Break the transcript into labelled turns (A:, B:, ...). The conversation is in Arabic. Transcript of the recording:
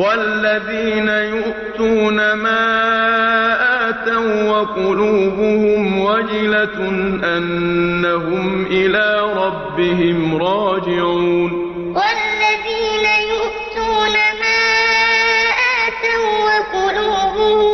A: والذين يؤتون ما آتوا وقلوبهم وجلة أنهم إلى ربهم راجعون والذين يؤتون ما آتوا وقلوبهم